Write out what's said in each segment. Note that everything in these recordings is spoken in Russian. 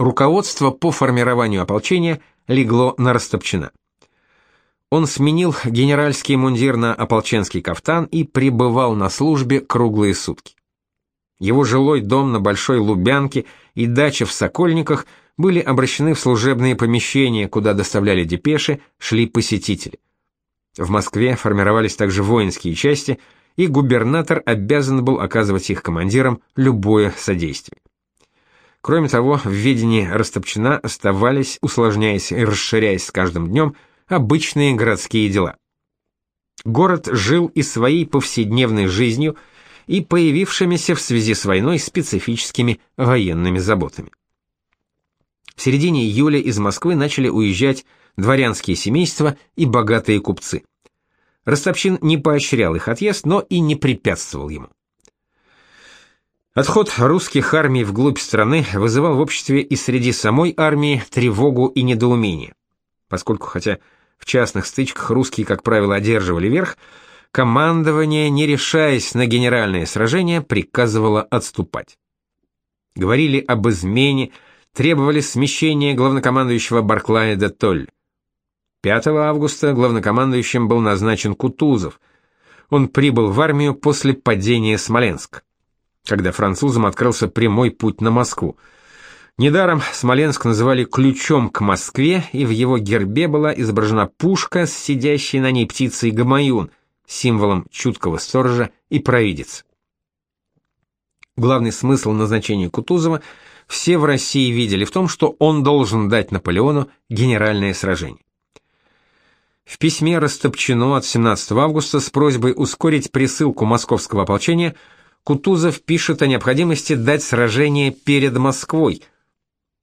Руководство по формированию ополчения легло на Растопчина. Он сменил генеральский мундир на ополченский кафтан и пребывал на службе круглые сутки. Его жилой дом на Большой Лубянке и дача в Сокольниках были обращены в служебные помещения, куда доставляли депеши, шли посетители. В Москве формировались также воинские части, и губернатор обязан был оказывать их командирам любое содействие. Кроме того, в ведении Растопчина оставались, усложняясь и расширяясь с каждым днем, обычные городские дела. Город жил и своей повседневной жизнью, и появившимися в связи с войной специфическими военными заботами. В середине июля из Москвы начали уезжать дворянские семейства и богатые купцы. Ростопчин не поощрял их отъезд, но и не препятствовал ему. Отход русских армий вглубь страны вызывал в обществе и среди самой армии тревогу и недоумение, поскольку хотя в частных стычках русские, как правило, одерживали верх, командование, не решаясь на генеральное сражение, приказывало отступать. Говорили об измене, требовали смещения главнокомандующего Барклая де Толь. 5 августа главнокомандующим был назначен Кутузов. Он прибыл в армию после падения Смоленска, когда французам открылся прямой путь на Москву. Недаром Смоленск называли ключом к Москве, и в его гербе была изображена пушка с сидящей на ней птицей Гамаюн, символом чуткого сторожа и провидец. Главный смысл назначения Кутузова все в России видели в том, что он должен дать Наполеону генеральное сражение. В письме Растопчину от 17 августа с просьбой ускорить присылку московского ополчения Кутузов пишет о необходимости дать сражение перед Москвой,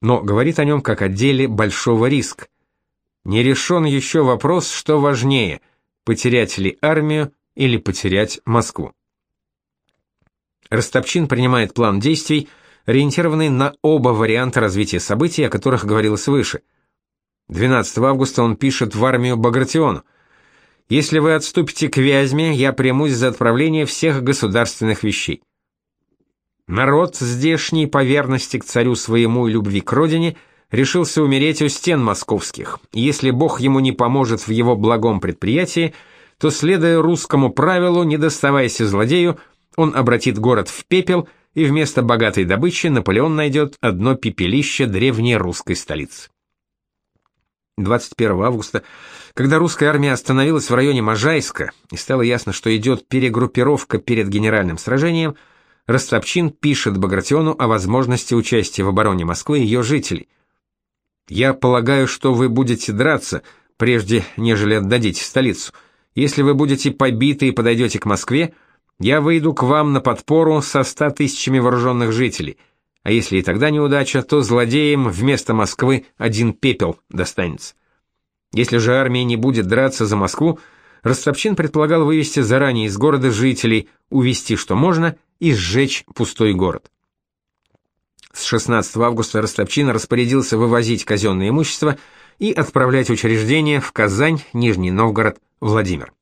но говорит о нем как о деле большого риска. Не решен еще вопрос, что важнее – потерять ли армию или потерять Москву. Растопчин принимает план действий, ориентированный на оба варианта развития событий, о которых говорилось выше – 12 августа он пишет в армию Багратиону. «Если вы отступите к Вязьме, я примусь за отправление всех государственных вещей». Народ, здешний по верности к царю своему и любви к родине, решился умереть у стен московских. Если Бог ему не поможет в его благом предприятии, то, следуя русскому правилу, не доставайся злодею, он обратит город в пепел, и вместо богатой добычи Наполеон найдет одно пепелище древней русской столицы. 21 августа, когда русская армия остановилась в районе Можайска и стало ясно, что идет перегруппировка перед генеральным сражением, Ростопчин пишет Багратиону о возможности участия в обороне Москвы ее жителей. «Я полагаю, что вы будете драться, прежде нежели отдадите столицу. Если вы будете побиты и подойдете к Москве, я выйду к вам на подпору со ста тысячами вооруженных жителей» а если и тогда неудача, то злодеям вместо Москвы один пепел достанется. Если же армия не будет драться за Москву, Ростопчин предполагал вывести заранее из города жителей, увести что можно и сжечь пустой город. С 16 августа Ростопчин распорядился вывозить казенное имущество и отправлять учреждения в Казань, Нижний Новгород, Владимир.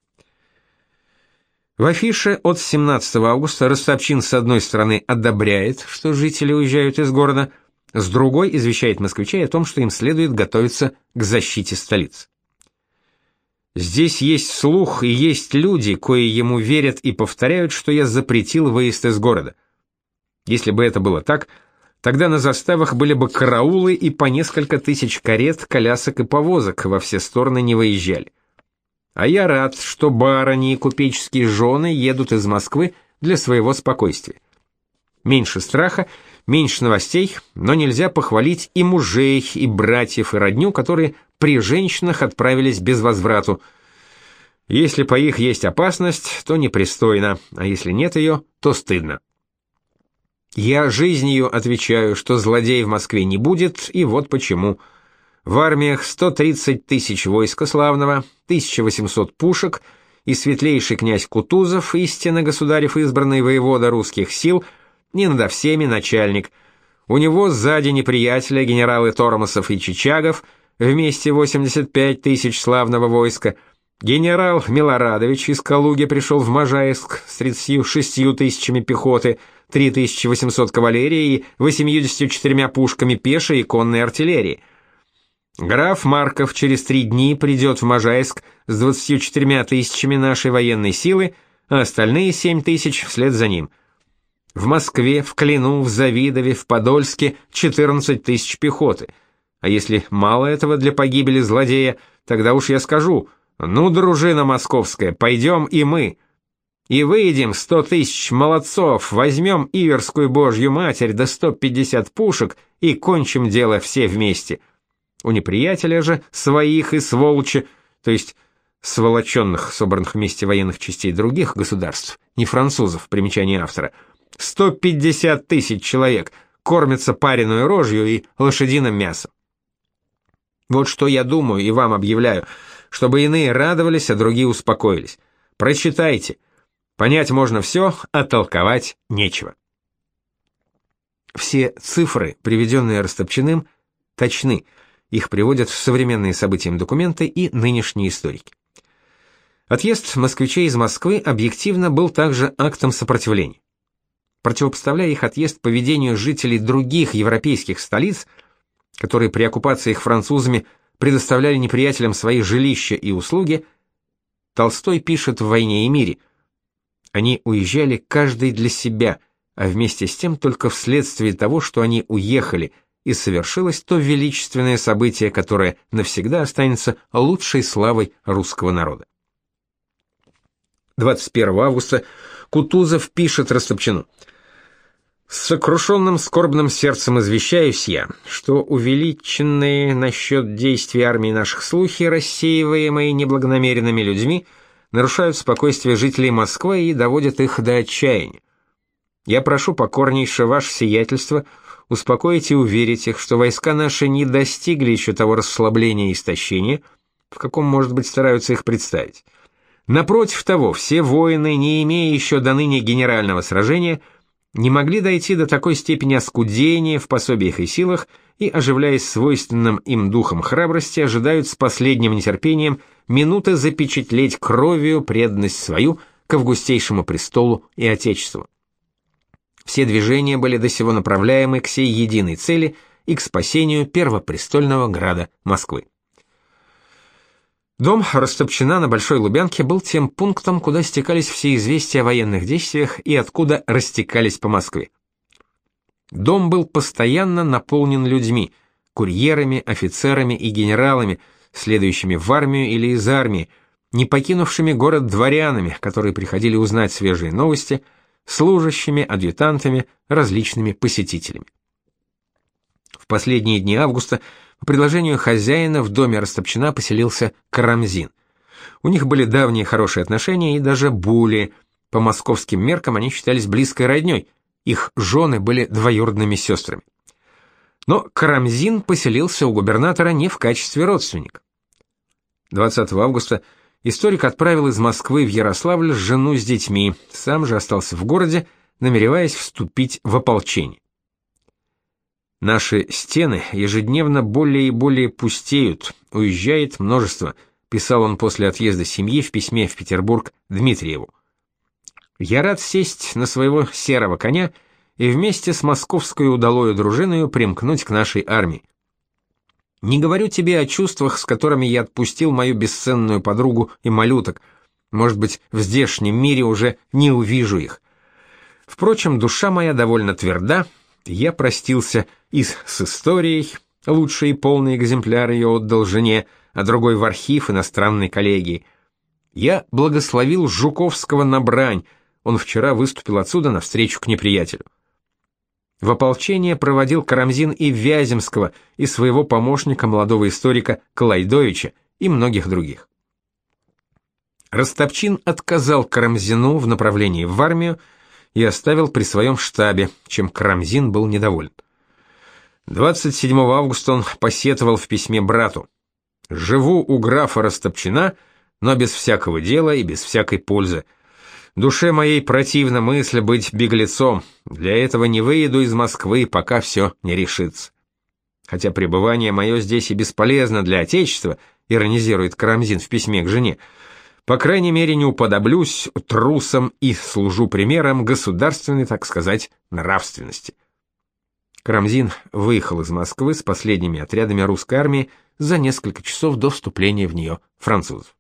В афише от 17 августа Ростопчин с одной стороны одобряет, что жители уезжают из города, с другой извещает москвичей о том, что им следует готовиться к защите столицы. Здесь есть слух и есть люди, кои ему верят и повторяют, что я запретил выезд из города. Если бы это было так, тогда на заставах были бы караулы и по несколько тысяч карет, колясок и повозок во все стороны не выезжали. А я рад, что барыни и купеческие жены едут из Москвы для своего спокойствия. Меньше страха, меньше новостей, но нельзя похвалить и мужей, и братьев, и родню, которые при женщинах отправились без возврату. Если по их есть опасность, то непристойно, а если нет ее, то стыдно. Я жизнью отвечаю, что злодей в Москве не будет, и вот почему – в армиях 130 тысяч войска славного, 1800 пушек, и светлейший князь Кутузов, истинно государев избранный воевода русских сил, не надо всеми начальник. У него сзади неприятеля генералы Тормосов и Чичагов, вместе 85 тысяч славного войска. Генерал Милорадович из Калуги пришел в Можайск с 36 тысячами пехоты, 3800 кавалерии и 84 пушками пешей и конной артиллерии. Граф Марков через три дни придет в Можайск с 24 тысячами нашей военной силы, а остальные 7 тысяч вслед за ним. В Москве, в Клину, в Завидове, в Подольске 14 тысяч пехоты. А если мало этого для погибели злодея, тогда уж я скажу, ну, дружина московская, пойдем и мы. И выйдем сто тысяч молодцов, возьмем Иверскую Божью Матерь до да 150 пушек и кончим дело все вместе. У неприятеля же своих и сволочи, то есть сволоченных, собранных вместе военных частей других государств, не французов, примечание автора, 150 тысяч человек кормятся пареной рожью и лошадиным мясом. Вот что я думаю и вам объявляю, чтобы иные радовались, а другие успокоились. Прочитайте. Понять можно все, а толковать нечего. Все цифры, приведенные Растопчиным, точны. Их приводят в современные событиям документы и нынешние историки. Отъезд москвичей из Москвы объективно был также актом сопротивления. Противопоставляя их отъезд поведению жителей других европейских столиц, которые при оккупации их французами предоставляли неприятелям свои жилища и услуги, Толстой пишет в «Войне и мире», они уезжали каждый для себя, а вместе с тем только вследствие того, что они уехали, и совершилось то величественное событие, которое навсегда останется лучшей славой русского народа. 21 августа Кутузов пишет Растопчину. «С сокрушенным скорбным сердцем извещаюсь я, что увеличенные насчет действий армии наших слухи, рассеиваемые неблагонамеренными людьми, нарушают спокойствие жителей Москвы и доводят их до отчаяния. Я прошу покорнейше ваше сиятельство успокоить и уверить их, что войска наши не достигли еще того расслабления и истощения, в каком, может быть, стараются их представить. Напротив того, все воины, не имея еще до ныне генерального сражения, не могли дойти до такой степени оскудения в пособиях и силах и, оживляясь свойственным им духом храбрости, ожидают с последним нетерпением минуты запечатлеть кровью преданность свою к августейшему престолу и отечеству. Все движения были до сего направляемы к сей единой цели и к спасению первопрестольного града Москвы. Дом Растопчина на Большой Лубянке был тем пунктом, куда стекались все известия о военных действиях и откуда растекались по Москве. Дом был постоянно наполнен людьми, курьерами, офицерами и генералами, следующими в армию или из армии, не покинувшими город дворянами, которые приходили узнать свежие новости, служащими, адъютантами, различными посетителями. В последние дни августа по предложению хозяина в доме Растопчина поселился Карамзин. У них были давние хорошие отношения и даже более. По московским меркам они считались близкой роднёй. Их жены были двоюродными сестрами. Но Карамзин поселился у губернатора не в качестве родственника. 20 августа историк отправил из Москвы в Ярославль жену с детьми, сам же остался в городе, намереваясь вступить в ополчение. Наши стены ежедневно более и более пустеют, уезжает множество, писал он после отъезда семьи в письме в Петербург Дмитриеву. Я рад сесть на своего серого коня и вместе с московской удалою дружиной примкнуть к нашей армии. Не говорю тебе о чувствах, с которыми я отпустил мою бесценную подругу и малюток. Может быть, в здешнем мире уже не увижу их. Впрочем, душа моя довольно тверда, я простился и с историей, лучший полный экземпляр ее отдал жене, а другой в архив иностранной коллегии. Я благословил Жуковского на брань, он вчера выступил отсюда навстречу к неприятелю. В ополчение проводил Карамзин и Вяземского, и своего помощника, молодого историка Клайдовича, и многих других. Растопчин отказал Карамзину в направлении в армию, и оставил при своем штабе, чем Крамзин был недоволен. 27 августа он посетовал в письме брату: "Живу у графа Растопчина, но без всякого дела и без всякой пользы. Душе моей противна мысль быть беглецом. Для этого не выеду из Москвы, пока все не решится. Хотя пребывание мое здесь и бесполезно для отечества", иронизирует Карамзин в письме к жене. По крайней мере, не уподоблюсь трусам и служу примером государственной, так сказать, нравственности. Карамзин выехал из Москвы с последними отрядами русской армии за несколько часов до вступления в нее французов.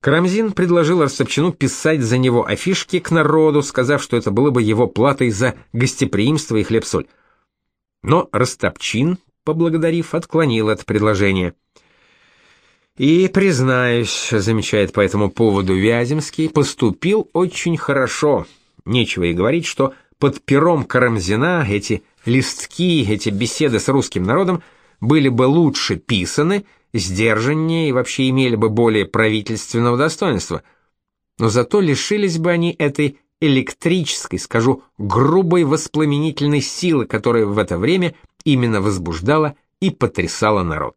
Карамзин предложил Растопчину писать за него афишки к народу, сказав, что это было бы его платой за гостеприимство и хлеб-соль. Но Растопчин, поблагодарив, отклонил это предложение. И, признаюсь, замечает по этому поводу Вяземский, поступил очень хорошо. Нечего и говорить, что под пером Карамзина эти листки, эти беседы с русским народом были бы лучше писаны, сдержаннее и вообще имели бы более правительственного достоинства. Но зато лишились бы они этой электрической, скажу, грубой воспламенительной силы, которая в это время именно возбуждала и потрясала народ.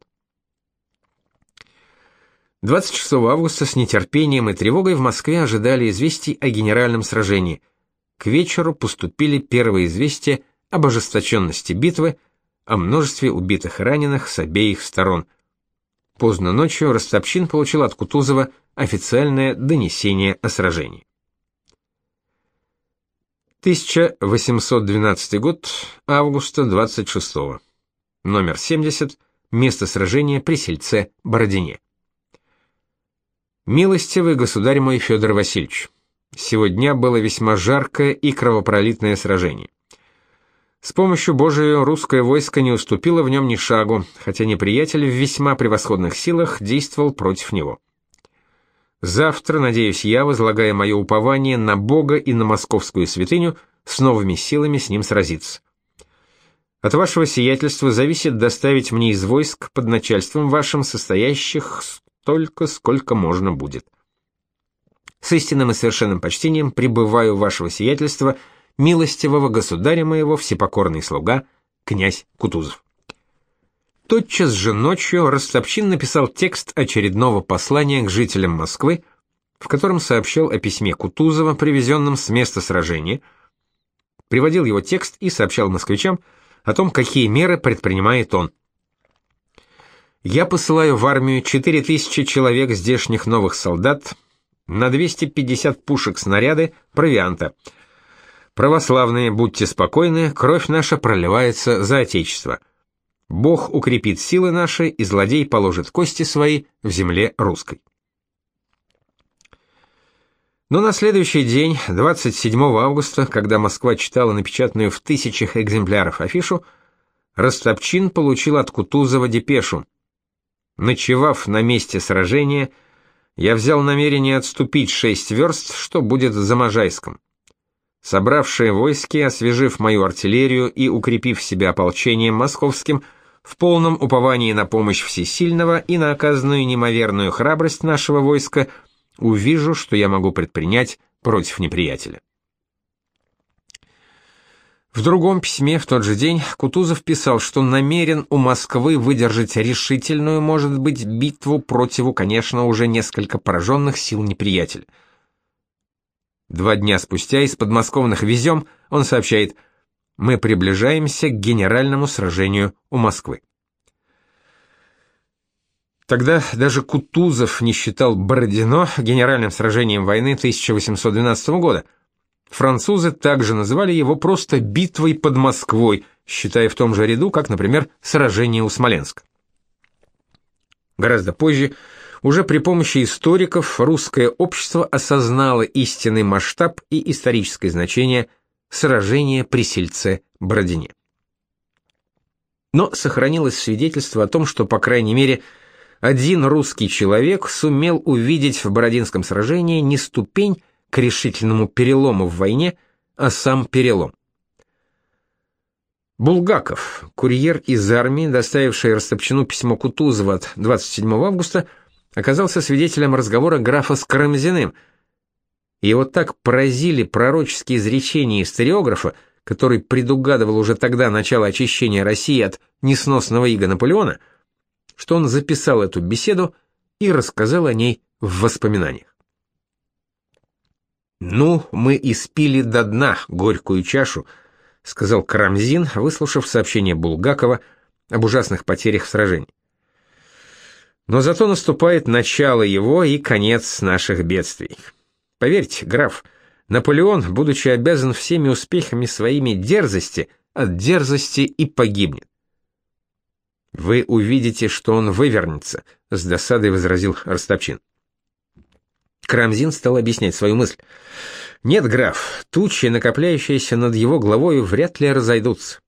26 августа с нетерпением и тревогой в Москве ожидали известий о генеральном сражении. К вечеру поступили первые известия об ожесточенности битвы, о множестве убитых и раненых с обеих сторон. Поздно ночью Ростопчин получил от Кутузова официальное донесение о сражении. 1812 год, августа 26 -го. Номер 70, место сражения при сельце Бородине. Милостивый государь мой Федор Васильевич, сегодня было весьма жаркое и кровопролитное сражение. С помощью Божией русское войско не уступило в нем ни шагу, хотя неприятель в весьма превосходных силах действовал против него. Завтра, надеюсь я, возлагая мое упование на Бога и на московскую святыню, с новыми силами с ним сразиться. От вашего сиятельства зависит доставить мне из войск под начальством вашим состоящих столько, сколько можно будет. С истинным и совершенным почтением пребываю вашего сиятельства – милостивого государя моего всепокорный слуга, князь Кутузов. Тотчас же ночью Ростопчин написал текст очередного послания к жителям Москвы, в котором сообщал о письме Кутузова, привезенном с места сражения, приводил его текст и сообщал москвичам о том, какие меры предпринимает он. «Я посылаю в армию 4000 человек здешних новых солдат, на 250 пушек снаряды, провианта — Православные, будьте спокойны, кровь наша проливается за Отечество. Бог укрепит силы наши, и злодей положит кости свои в земле русской. Но на следующий день, 27 августа, когда Москва читала напечатанную в тысячах экземпляров афишу, Ростопчин получил от Кутузова депешу. Ночевав на месте сражения, я взял намерение отступить шесть верст, что будет за Можайском. Собравшие войски, освежив мою артиллерию и укрепив себя ополчением московским, в полном уповании на помощь всесильного и на оказанную неимоверную храбрость нашего войска, увижу, что я могу предпринять против неприятеля. В другом письме в тот же день Кутузов писал, что намерен у Москвы выдержать решительную, может быть, битву против, конечно, уже несколько пораженных сил неприятеля. Два дня спустя из подмосковных везем он сообщает «Мы приближаемся к генеральному сражению у Москвы». Тогда даже Кутузов не считал Бородино генеральным сражением войны 1812 года. Французы также называли его просто «битвой под Москвой», считая в том же ряду, как, например, сражение у Смоленска. Гораздо позже уже при помощи историков русское общество осознало истинный масштаб и историческое значение сражения при Сельце Бородине. Но сохранилось свидетельство о том, что, по крайней мере, один русский человек сумел увидеть в Бородинском сражении не ступень к решительному перелому в войне, а сам перелом. Булгаков, курьер из армии, доставивший Растопчину письмо Кутузова от 27 августа, оказался свидетелем разговора графа с Карамзиным. Его так поразили пророческие изречения историографа, который предугадывал уже тогда начало очищения России от несносного ига Наполеона, что он записал эту беседу и рассказал о ней в воспоминаниях. «Ну, мы испили до дна горькую чашу», — сказал Карамзин, выслушав сообщение Булгакова об ужасных потерях в сражении. Но зато наступает начало его и конец наших бедствий. Поверьте, граф, Наполеон, будучи обязан всеми успехами своими дерзости, от дерзости и погибнет. Вы увидите, что он вывернется, с досадой возразил Ростопчин. Крамзин стал объяснять свою мысль. Нет, граф, тучи, накопляющиеся над его головой, вряд ли разойдутся.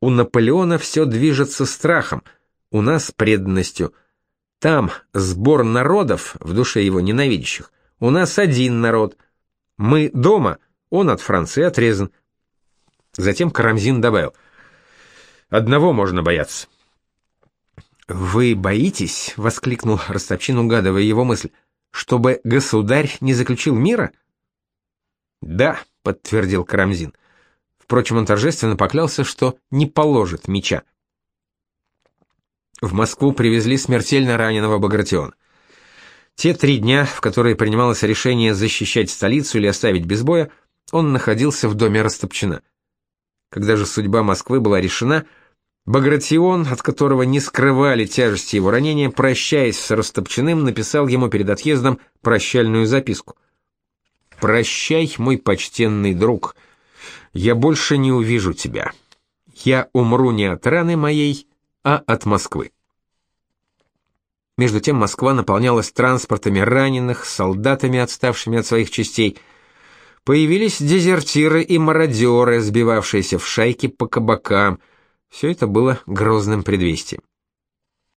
У Наполеона все движется страхом, у нас преданностью. Там сбор народов в душе его ненавидящих. У нас один народ. Мы дома, он от Франции отрезан. Затем Карамзин добавил: "Одного можно бояться. «Вы боитесь?» — воскликнул Ростопчин, угадывая его мысль. «Чтобы государь не заключил мира?» «Да», — подтвердил Карамзин. Впрочем, он торжественно поклялся, что не положит меча. В Москву привезли смертельно раненого Багратиона. Те три дня, в которые принималось решение защищать столицу или оставить без боя, он находился в доме Ростопчина. Когда же судьба Москвы была решена — Багратион, от которого не скрывали тяжести его ранения, прощаясь с Растопчиным, написал ему перед отъездом прощальную записку. «Прощай, мой почтенный друг, я больше не увижу тебя. Я умру не от раны моей, а от Москвы». Между тем Москва наполнялась транспортами раненых, солдатами, отставшими от своих частей. Появились дезертиры и мародеры, сбивавшиеся в шайки по кабакам – все это было грозным предвестием.